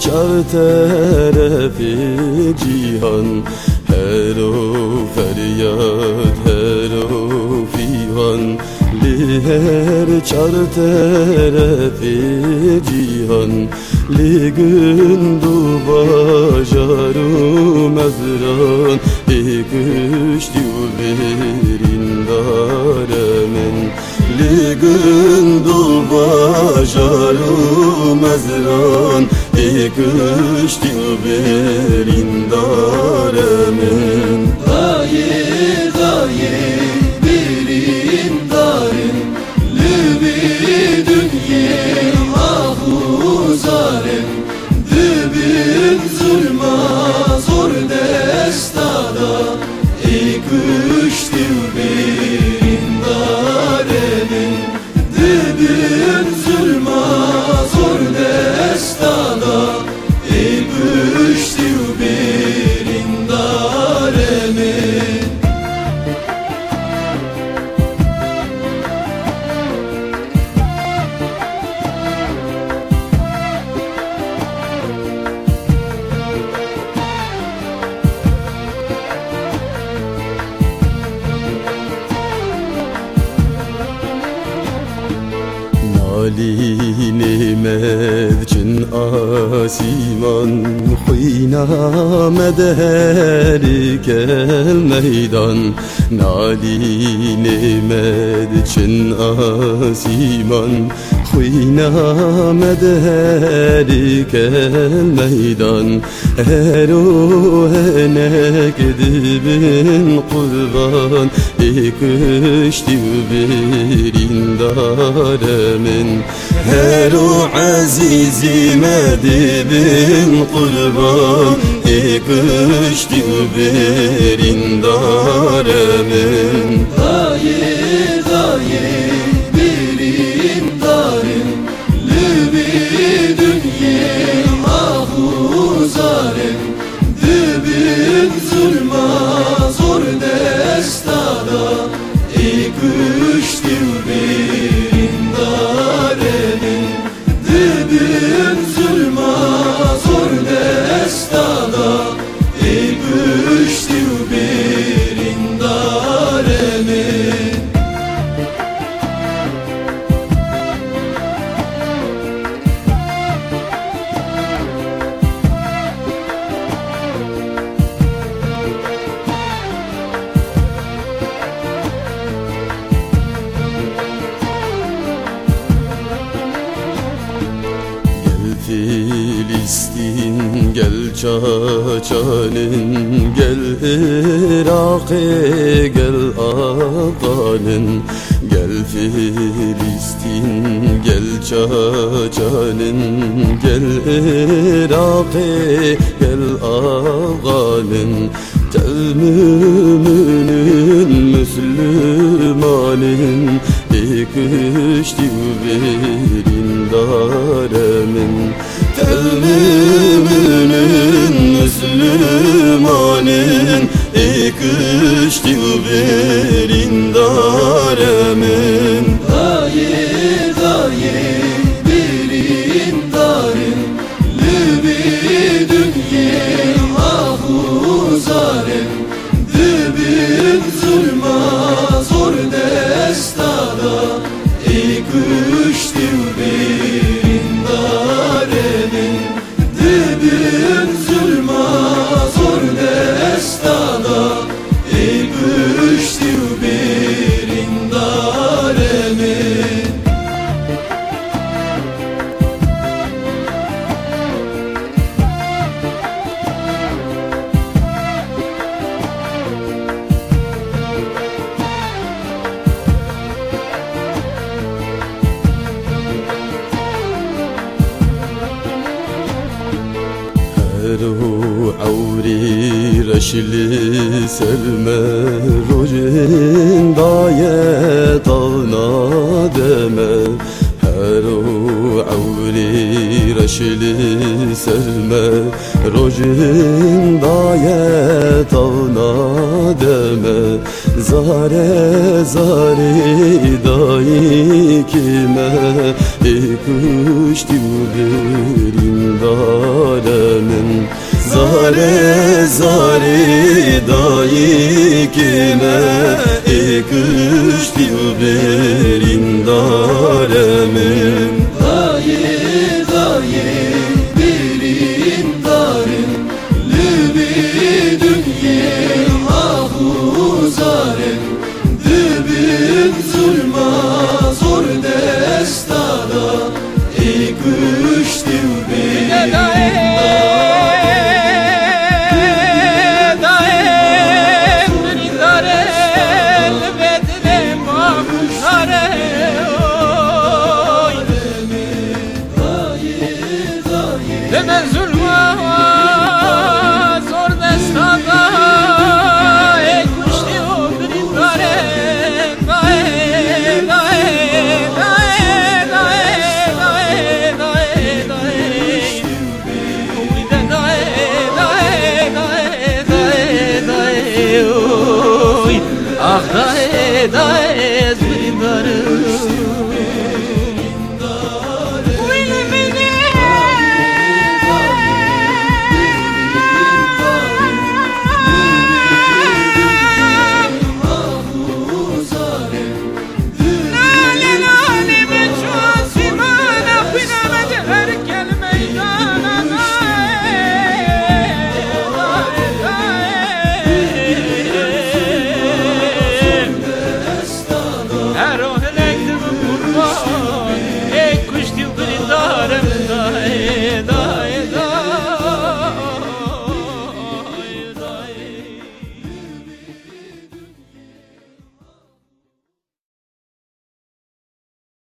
çar terefi cihan Her o feryat her o figan Li her çar terefi cihan Li gündu bajaru mezran. İküş diyor daremin Li gündu bajaru mezran İküş diyor daremin Medcin asiman Huyna medherikel meydan. Nalini medcin asiman Huyna medherikel meydan. Eruhenek dibin kurban İkıştı birin daremin. Her o azizime dibin kurban İkıştı birin daremin gel Çaçan'ın Gel Irak'e gel Afgan'ın. Gel Filistin gel Çaçan'ın Gel Irak'e gel Afgan'ın. Müminin Müslümanın. İkişti verin daremin. Tel müminin Müslümanın İkişti verin daremin Dayı هرو عوري رشلي سلمى رجن ضايا طغنا دما هرو عوري رشلي سلمى رجن ضايا طغنا دما زاره زاره دایی kime Ekuş diuberin daremin Zare zare dayi kime Ekuş diuberin daremin Venezuela.